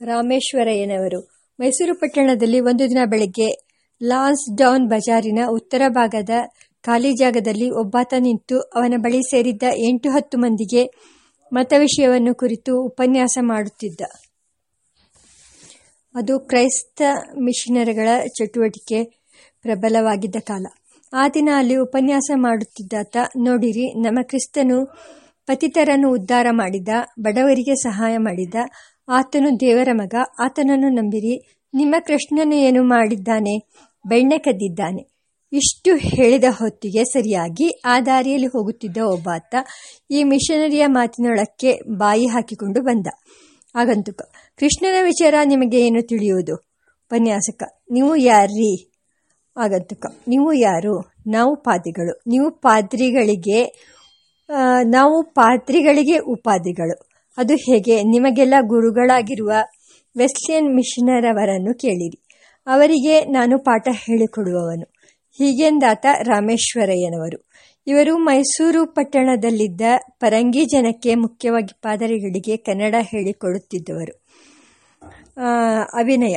ರಾಮೇಶ್ವರಯ್ಯನವರು. ಮೈಸೂರು ಪಟ್ಟಣದಲ್ಲಿ ಒಂದು ದಿನ ಬೆಳಗ್ಗೆ ಲಾನ್ಸ್ ಡೌನ್ ಬಜಾರಿನ ಉತ್ತರ ಭಾಗದ ಖಾಲಿ ಜಾಗದಲ್ಲಿ ಒಬ್ಬಾತ ನಿಂತು ಅವನ ಬಳಿ ಸೇರಿದ್ದ ಎಂಟು ಹತ್ತು ಮಂದಿಗೆ ಮತ ವಿಷಯವನ್ನು ಕುರಿತು ಉಪನ್ಯಾಸ ಮಾಡುತ್ತಿದ್ದ. ಅದು ಕ್ರೈಸ್ತ ಮಿಷನರಿಗಳ ಚಟುವಟಿಕೆ ಪ್ರಬಲವಾಗಿದ್ದ ಕಾಲ. ಆ ದಿನ ಅಲ್ಲಿ ಉಪನ್ಯಾಸ ಮಾಡುತ್ತಿದ್ದಾತ, ನೋಡಿರಿ, ನಮ್ಮ ಕ್ರಿಸ್ತನು ಪತಿತರನ್ನು ಉದ್ಧಾರ ಮಾಡಿದ, ಬಡವರಿಗೆ ಸಹಾಯ ಮಾಡಿದ ಆತನು ದೇವರ ಮಗ, ಆತನನ್ನು ನಂಬಿರಿ. ನಿಮ್ಮ ಕೃಷ್ಣನು ಏನು ಮಾಡಿದ್ದಾನೆ? ಬೆಣ್ಣೆ ಕದ್ದಿದ್ದಾನೆ. ಇಷ್ಟು ಹೇಳಿದ ಹೊತ್ತಿಗೆ ಸರಿಯಾಗಿ ಆ ದಾರಿಯಲ್ಲಿ ಹೋಗುತ್ತಿದ್ದ ಒಬ್ಬಾತ ಈ ಮಿಷನರಿಯ ಮಾತಿನೊಳಕ್ಕೆ ಬಾಯಿ ಹಾಕಿಕೊಂಡು ಬಂದ. ಆಗಂತುಕ ಕೃಷ್ಣನ ವಿಚಾರ ನಿಮಗೆ ಏನು ತಿಳಿಯುವುದು? ಉಪನ್ಯಾಸಕ, ನೀವು ಯಾರ್ರೀ? ಆಗಂತುಕ ನೀವು ಯಾರು? ನಾವು ಪಾದಿಗಳು. ನೀವು ಪಾದ್ರಿಗಳಿಗೆ ನಾವು ಪಾದ್ರಿಗಳಿಗೆ ಉಪಾಧಿಗಳು ಅದು ಹೇಗೆ? ನಿಮಗೆಲ್ಲ ಗುರುಗಳಾಗಿರುವ ವೆಸ್ಲಿಯನ್ ಮಿಷನರವರನ್ನು ಕೇಳಿರಿ. ಅವರಿಗೆ ನಾನು ಪಾಠ ಹೇಳಿಕೊಡುವವನು. ಹೀಗೆಂದಾತ ರಾಮೇಶ್ವರಯ್ಯನವರು. ಇವರು ಮೈಸೂರು ಪಟ್ಟಣದಲ್ಲಿದ್ದ ಪರಂಗಿ ಜನಕ್ಕೆ ಮುಖ್ಯವಾಗಿ ಪಾದರಿಗಳಿಗೆ ಕನ್ನಡ ಹೇಳಿಕೊಡುತ್ತಿದ್ದವರು. ಅಭಿನಯ.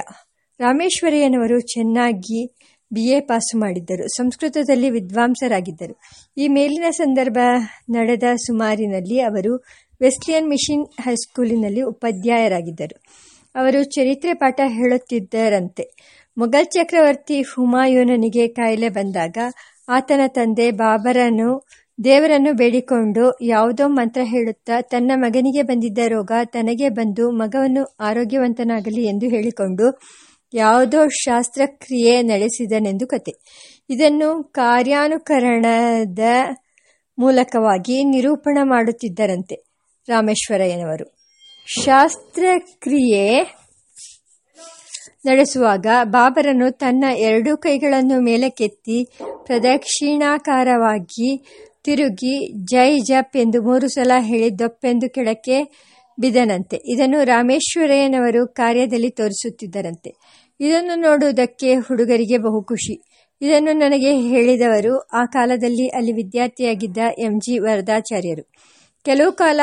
ರಾಮೇಶ್ವರಯ್ಯನವರು ಚೆನ್ನಾಗಿ ಬಿ ಎ ಪಾಸು ಮಾಡಿದ್ದರು. ಸಂಸ್ಕೃತದಲ್ಲಿ ವಿದ್ವಾಂಸರಾಗಿದ್ದರು. ಈ ಮೇಲಿನ ಸಂದರ್ಭ ನಡೆದ ಸುಮಾರಿನಲ್ಲಿ ಅವರು ವೆಸ್ಲಿಯನ್ ಮಿಷನ್ ಹೈಸ್ಕೂಲಿನಲ್ಲಿ ಉಪಾಧ್ಯಾಯರಾಗಿದ್ದರು. ಅವರು ಚರಿತ್ರೆ ಪಾಠ ಹೇಳುತ್ತಿದ್ದರಂತೆ. ಮೊಘಲ್ ಚಕ್ರವರ್ತಿ ಹುಮಾಯೂನನಿಗೆ ಕಾಯಿಲೆ ಬಂದಾಗ ಆತನ ತಂದೆ ಬಾಬರನು ದೇವರನ್ನು ಬೇಡಿಕೊಂಡು ಯಾವುದೋ ಮಂತ್ರ ಹೇಳುತ್ತಾ ತನ್ನ ಮಗನಿಗೆ ಬಂದಿದ್ದ ರೋಗ ತನಗೆ ಬಂದು ಮಗವನ್ನು ಆರೋಗ್ಯವಂತನಾಗಲಿ ಎಂದು ಹೇಳಿಕೊಂಡು ಯಾವುದೋ ಶಾಸ್ತ್ರಕ್ರಿಯೆ ನಡೆಸಿದನೆಂದು ಕತೆ. ಇದನ್ನು ಕಾರ್ಯಾನುಕರಣದ ಮೂಲಕವಾಗಿ ನಿರೂಪಣ ಮಾಡುತ್ತಿದ್ದರಂತೆ. ರಾಮೇಶ್ವರಯ್ಯನವರು. ಶಾಸ್ತ್ರಕ್ರಿಯೆ ನಡೆಸುವಾಗ ಬಾಬರನು ತನ್ನ ಎರಡೂ ಕೈಗಳನ್ನು ಮೇಲಕ್ಕೆತ್ತಿ ಪ್ರದಕ್ಷಿಣಾಕಾರವಾಗಿ ತಿರುಗಿ, ಜೈ ಜಪ್ ಎಂದು ಮೂರು ಸಲ ಹೇಳಿ ದೊಪ್ಪೆಂದು ಕೆಳಕ್ಕೆ ಬಿದನಂತೆ. ಇದನ್ನು ರಾಮೇಶ್ವರಯ್ಯನವರು ಕಾರ್ಯದಲ್ಲಿ ತೋರಿಸುತ್ತಿದ್ದರಂತೆ. ಇದನ್ನು ನೋಡುವುದಕ್ಕೆ ಹುಡುಗರಿಗೆ ಬಹು ಖುಷಿ. ಇದನ್ನು ನನಗೆ ಹೇಳಿದವರು ಆ ಕಾಲದಲ್ಲಿ ಅಲ್ಲಿ ವಿದ್ಯಾರ್ಥಿಯಾಗಿದ್ದ ಎಂ ಜಿ ವರದಾಚಾರ್ಯರು. ಕೆಲವು ಕಾಲ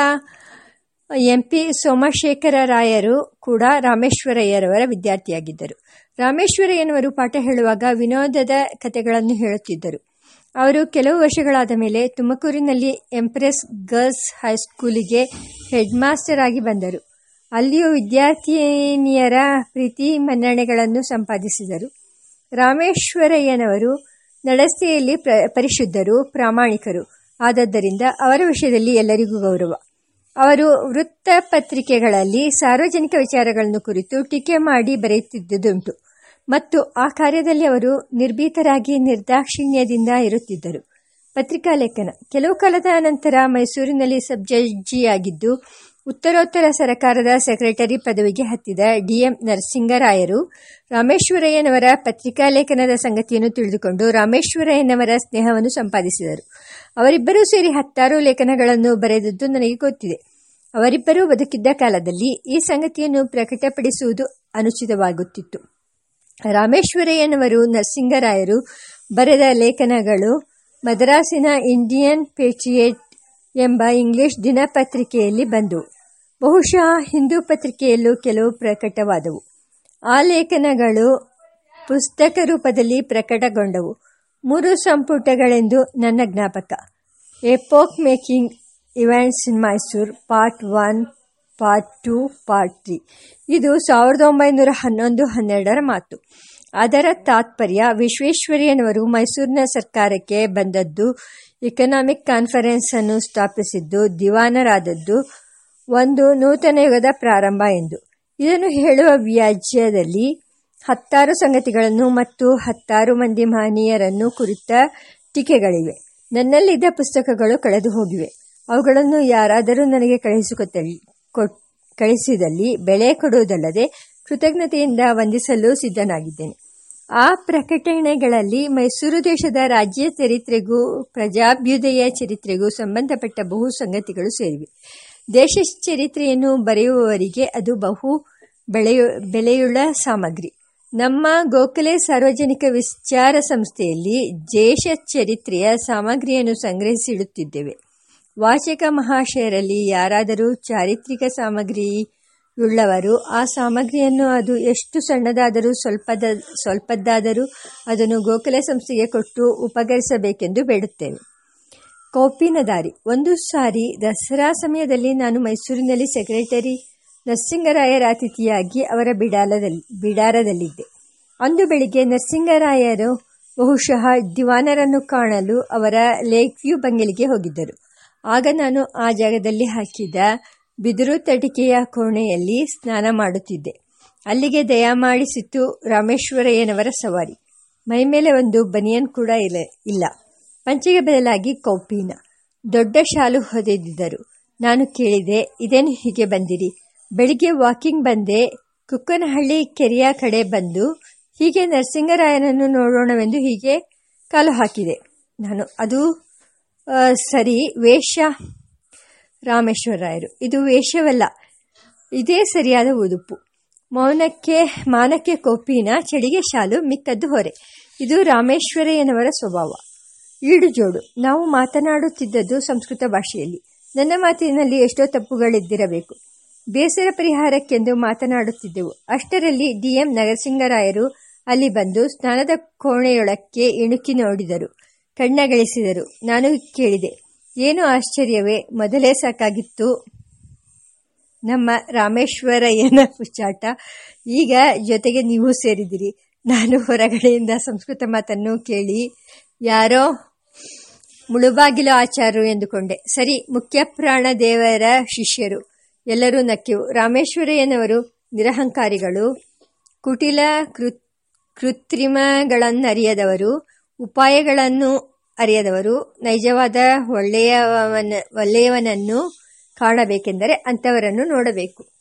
ಎಂ ಪಿ ಸೋಮಶೇಖರ ರಾಯರು ಕೂಡ ರಾಮೇಶ್ವರಯ್ಯರವರ ವಿದ್ಯಾರ್ಥಿಯಾಗಿದ್ದರು. ರಾಮೇಶ್ವರಯ್ಯನವರು ಪಾಠ ಹೇಳುವಾಗ ವಿನೋದದ ಕಥೆಗಳನ್ನು ಹೇಳುತ್ತಿದ್ದರು. ಅವರು ಕೆಲವು ವರ್ಷಗಳಾದ ಮೇಲೆ ತುಮಕೂರಿನಲ್ಲಿ ಎಂಪ್ರೆಸ್ ಗರ್ಲ್ಸ್ ಹೈಸ್ಕೂಲಿಗೆ ಹೆಡ್ ಮಾಸ್ಟರ್ ಆಗಿ ಬಂದರು. ಅಲ್ಲಿಯೂ ವಿದ್ಯಾರ್ಥಿನಿಯರ ಪ್ರೀತಿ ಮನ್ನಣೆಗಳನ್ನು ಸಂಪಾದಿಸಿದರು. ರಾಮೇಶ್ವರಯ್ಯನವರು ನಡಸ್ತೆಯಲ್ಲಿ ಪರಿಶುದ್ಧರು, ಪ್ರಾಮಾಣಿಕರು. ಆದದ್ದರಿಂದ ಅವರ ವಿಷಯದಲ್ಲಿ ಎಲ್ಲರಿಗೂ ಗೌರವ. ಅವರು ವೃತ್ತಪತ್ರಿಕೆಗಳಲ್ಲಿ ಸಾರ್ವಜನಿಕ ವಿಚಾರಗಳನ್ನು ಕುರಿತು ಟೀಕೆ ಮಾಡಿ ಬರೆಯುತ್ತಿದ್ದುದುಂಟು. ಮತ್ತು ಆ ಕಾರ್ಯದಲ್ಲಿ ಅವರು ನಿರ್ಭೀತರಾಗಿ ನಿರ್ದಾಕ್ಷಿಣ್ಯದಿಂದ ಇರುತ್ತಿದ್ದರು. ಪತ್ರಿಕಾ ಲೇಖನ. ಕೆಲವು ಕಾಲದ ನಂತರ ಮೈಸೂರಿನಲ್ಲಿ ಸಬ್ ಜಡ್ಜಿಯಾಗಿದ್ದು ಉತ್ತರೋತ್ತರ ಸರಕಾರದ ಸೆಕ್ರೆಟರಿ ಪದವಿಗೆ ಹತ್ತಿದ ಡಿಎಂ ನರಸಿಂಗರಾಯರು ರಾಮೇಶ್ವರಯ್ಯನವರ ಪತ್ರಿಕಾ ಲೇಖನದ ಸಂಗತಿಯನ್ನು ತಿಳಿದುಕೊಂಡು ರಾಮೇಶ್ವರಯ್ಯನವರ ಸ್ನೇಹವನ್ನು ಸಂಪಾದಿಸಿದರು. ಅವರಿಬ್ಬರೂ ಸೇರಿ ಹತ್ತಾರು ಲೇಖನಗಳನ್ನು ಬರೆದದ್ದು ನನಗೆ ಗೊತ್ತಿದೆ. ಅವರಿಬ್ಬರೂ ಬದುಕಿದ್ದ ಕಾಲದಲ್ಲಿ ಈ ಸಂಗತಿಯನ್ನು ಪ್ರಕಟಪಡಿಸುವುದು ಅನುಚಿತವಾಗುತ್ತಿತ್ತು. ರಾಮೇಶ್ವರಯ್ಯನವರು ನರಸಿಂಗರಾಯರು ಬರೆದ ಲೇಖನಗಳು ಮದ್ರಾಸಿನ ಇಂಡಿಯನ್ ಪೇಟ್ರಿಯೇಟ್ ಎಂಬ ಇಂಗ್ಲಿಷ್ ದಿನಪತ್ರಿಕೆಯಲ್ಲಿ ಬಂದವು. ಬಹುಶಃ ಹಿಂದೂ ಪತ್ರಿಕೆಯಲ್ಲೂ ಕೆಲವು ಪ್ರಕಟವಾದವು. ಆ ಲೇಖನಗಳು ಪುಸ್ತಕ ರೂಪದಲ್ಲಿ ಪ್ರಕಟಗೊಂಡವು. ಮೂರು ಸಂಪುಟಗಳೆಂದು ನನ್ನ ಜ್ಞಾಪಕ. Epoch making events in Mysore, part one, part two, part three. ಇದು ಸಾವಿರದ ಒಂಬೈನೂರ ಹನ್ನೊಂದು, ಹನ್ನೆರಡರ ಮಾತು. ಅದರ ತಾತ್ಪರ್ಯ ವಿಶ್ವೇಶ್ವರಯ್ಯನವರು ಮೈಸೂರಿನ ಸರ್ಕಾರಕ್ಕೆ ಬಂದದ್ದು ಇಕನಾಮಿಕ್ ಕಾನ್ಫರೆನ್ಸ್ ಅನ್ನು ಸ್ಥಾಪಿಸಿದ್ದು, ದಿವಾನರಾದದ್ದು, ಒಂದು ನೂತನ ಯುಗದ ಪ್ರಾರಂಭ ಎಂದು. ಇದನ್ನು ಹೇಳುವ ವ್ಯಾಜ್ಯದಲ್ಲಿ ಹತ್ತಾರು ಸಂಗತಿಗಳನ್ನು ಮತ್ತು ಹತ್ತಾರು ಮಂದಿ ಮಹನೀಯರನ್ನು ಕುರಿತ ಟೀಕೆಗಳಿವೆ. ನನ್ನಲ್ಲಿದ್ದ ಪುಸ್ತಕಗಳು ಕಳೆದು ಹೋಗಿವೆ. ಅವುಗಳನ್ನು ಯಾರಾದರೂ ನನಗೆ ಕಳುಹಿಸಿಕೊಟ್ಟಲ್ಲಿ ಕಳಿಸಿದಲ್ಲಿ ಬೆಳೆ ಕೊಡುವುದಲ್ಲದೆ ಕೃತಜ್ಞತೆಯಿಂದ ವಂದಿಸಲು ಸಿದ್ಧನಾಗಿದ್ದೇನೆ. ಆ ಪ್ರಕಟಣೆಗಳಲ್ಲಿ ಮೈಸೂರು ದೇಶದ ರಾಜ್ಯ ಚರಿತ್ರೆಗೂ, ಪ್ರಜಾಭ್ಯುದಯ ಚರಿತ್ರೆಗೂ ಸಂಬಂಧಪಟ್ಟ ಬಹು ಸಂಗತಿಗಳು ಸೇರಿವೆ. ದೇಶ ಚರಿತ್ರೆಯನ್ನು ಬರೆಯುವವರಿಗೆ ಅದು ಬಹು ಬೆಳೆಯು, ಬೆಲೆಯುಳ್ಳ ಸಾಮಗ್ರಿ. ನಮ್ಮ ಗೋಖಲೆ ಸಾರ್ವಜನಿಕ ವಿಚಾರ ಸಂಸ್ಥೆಯಲ್ಲಿ ದೇಶ ಚರಿತ್ರೆಯ ಸಾಮಗ್ರಿಯನ್ನು ಸಂಗ್ರಹಿಸಿಡುತ್ತಿದ್ದೇವೆ. ವಾಚಕ ಮಹಾಶಯರಲ್ಲಿ ಯಾರಾದರೂ ಚಾರಿತ್ರಿಕ ಸಾಮಗ್ರಿ ಉಳ್ಳವರು ಆ ಸಾಮಗ್ರಿಯನ್ನು ಅದು ಎಷ್ಟು ಸಣ್ಣದಾದರೂ ಸ್ವಲ್ಪದ, ಸ್ವಲ್ಪದ್ದಾದರೂ ಅದನ್ನು ಗೋಖಲೆ ಸಂಸ್ಥೆಗೆ ಕೊಟ್ಟು ಉಪಕರಿಸಬೇಕೆಂದು ಬೇಡುತ್ತೇವೆ ಕೋಪಿನ ದಾರಿ. ಒಂದು ಸಾರಿ ದಸರಾ ಸಮಯದಲ್ಲಿ ನಾನು ಮೈಸೂರಿನಲ್ಲಿ ಸೆಕ್ರೆಟರಿ ನರಸಿಂಗರಾಯರ ಅತಿಥಿಯಾಗಿ ಅವರ ಬಿಡಾಲದಲ್ಲಿ, ಬಿಡಾರದಲ್ಲಿದ್ದೆ. ಅಂದು ಬೆಳಿಗ್ಗೆ ನರಸಿಂಗರಾಯರು ಬಹುಶಃ ದಿವಾನರನ್ನು ಕಾಣಲು ಅವರ ಲೇಕ್ ವ್ಯೂ ಬಂಗಲಿಗೆ ಹೋಗಿದ್ದರು. ಆಗ ನಾನು ಆ ಜಾಗದಲ್ಲಿ ಹಾಕಿದ ಬಿದಿರು ತಟಿಕೆಯ ಕೋಣೆಯಲ್ಲಿ ಸ್ನಾನ ಮಾಡುತ್ತಿದ್ದೆ. ಅಲ್ಲಿಗೆ ದಯಮಾಡಿಸಿತ್ತು ರಾಮೇಶ್ವರಯ್ಯನವರ ಸವಾರಿ. ಮೈಮೇಲೆ ಒಂದು ಬನಿಯನ್ ಕೂಡ ಇಲ್ಲ ಇಲ್ಲ. ಪಂಚಿಗೆ ಬದಲಾಗಿ ಕೌಪಿನ. ದೊಡ್ಡ ಶಾಲು ಹೊದೆದಿದ್ದರು. ನಾನು ಕೇಳಿದೆ, ಇದೇನು ಹೀಗೆ ಬಂದಿರಿ? ಬೆಳಿಗ್ಗೆ ವಾಕಿಂಗ್ ಬಂದೆ, ಕುಕ್ಕನಹಳ್ಳಿ ಕೆರೆಯ ಕಡೆ ಬಂದು ಹೀಗೆ ನರಸಿಂಗರಾಯನನ್ನು ನೋಡೋಣವೆಂದು ಹೀಗೆ ಕಾಲು ಹಾಕಿದೆ. ನಾನು, ಅದು ಸರಿ, ವೇಷ ರಾಮೇಶ್ವರರಾಯರು. ಇದು ವೇಷವಲ್ಲ, ಇದೇ ಸರಿಯಾದ ಉದುಪು ಮೌನಕ್ಕೆ, ಮಾನಕ್ಕೆ ಕೋಪಿನ ಚಳಿಗೆ ಶಾಲು ಮಿಕ್ಕದ್ದು ಹೊರೆ. ಇದು ರಾಮೇಶ್ವರಯ್ಯನವರ ಸ್ವಭಾವ. ಈಡು ಜೋಡು. ನಾವು ಮಾತನಾಡುತ್ತಿದ್ದದ್ದು ಸಂಸ್ಕೃತ ಭಾಷೆಯಲ್ಲಿ. ನನ್ನ ಮಾತಿನಲ್ಲಿ ಎಷ್ಟೋ ತಪ್ಪುಗಳಿದ್ದಿರಬೇಕು. ಬೇಸರ ಪರಿಹಾರಕ್ಕೆಂದು ಮಾತನಾಡುತ್ತಿದ್ದೆವು. ಅಷ್ಟರಲ್ಲಿ ಡಿಎಂ ನರಸಿಂಗರಾಯರು ಅಲ್ಲಿ ಬಂದು ಸ್ನಾನದ ಕೋಣೆಯೊಳಕ್ಕೆ ಇಣುಕಿ ನೋಡಿದರು. ಕಣ್ಣಗಳಿಸಿದರು ನಾನು ಕೇಳಿದೆ, ಏನು ಆಶ್ಚರ್ಯವೇ, ಮೊದಲೇ ಸಾಕಾಗಿತ್ತು. ನಮ್ಮ ರಾಮೇಶ್ವರಯ್ಯನ ಹುಚ್ಚಾಟ ಈಗ ಜೊತೆಗೆ ನೀವು ಸೇರಿದಿರಿ. ನಾನು ಹೊರಗಡೆಯಿಂದ ಸಂಸ್ಕೃತ ಮಾತನ್ನು ಕೇಳಿ, ಯಾರೋ ಮುಳುಬಾಗಿಲು ಆಚಾರರು ಎಂದುಕೊಂಡೆ. ಸರಿ ಮುಖ್ಯ ಪ್ರಾಣ ದೇವರ ಶಿಷ್ಯರು. ಎಲ್ಲರೂ ನಕ್ಕಿವು ರಾಮೇಶ್ವರಯ್ಯನವರು ನಿರಹಂಕಾರಿಗಳು. ಕುಟಿಲ ಕೃ, ಕೃತ್ರಿಮಗಳನ್ನರಿಯದವರು. ಉಪಾಯಗಳನ್ನು ಅರಿಯದವರು. ನೈಜವಾದ ಒಳ್ಳೆಯವನ, ಒಳ್ಳೆಯವನನ್ನು ಕಾಣಬೇಕೆಂದರೆ ಅಂಥವರನ್ನು ನೋಡಬೇಕು.